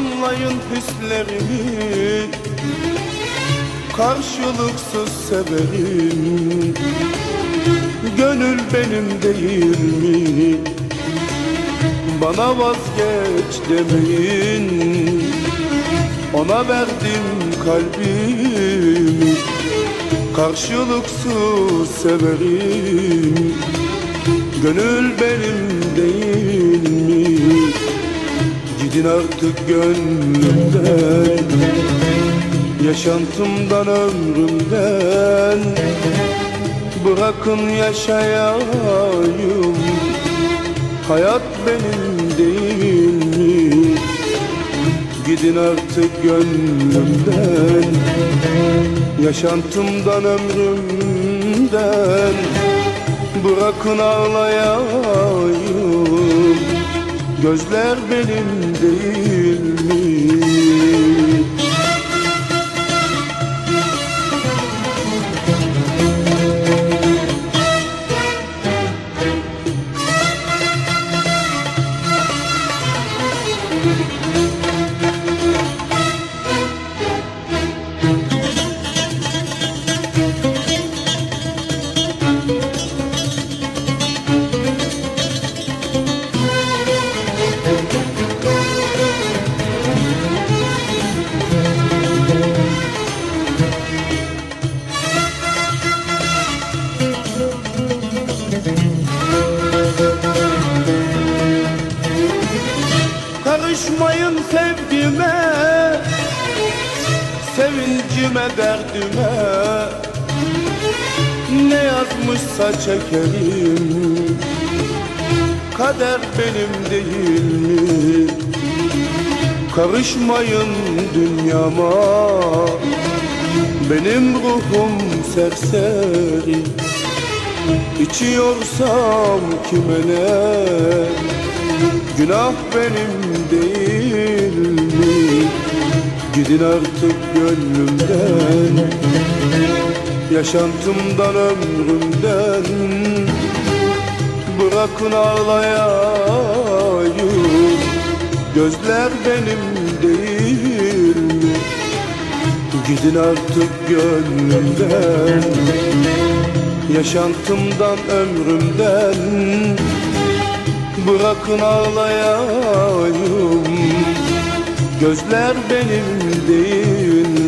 Anlayın hislerimi Karşılıksız severim Gönül benim değil mi? Bana vazgeç demeyin Ona verdim kalbimi Karşılıksız severim Gönül benim değil? Gidin artık gönlümden Yaşantımdan ömrümden Bırakın yaşayayım Hayat benim değil mi? Gidin artık gönlümden Yaşantımdan ömrümden Bırakın ağlayayım Gözler benim değil Karışmayın sevgime Sevincime derdime. Ne yazmışsa çekerim Kader benim değil mi? Karışmayın dünyama Benim ruhum serseri. İçiyorsam kime ne Günah benim değil mi? Gidin artık gönlümden Yaşantımdan ömrümden Bırakın ağlayayım Gözler benim değil mi? Gidin artık gönlümden Yaşantımdan ömrümden Bırakın ağlayayım Gözler benim değil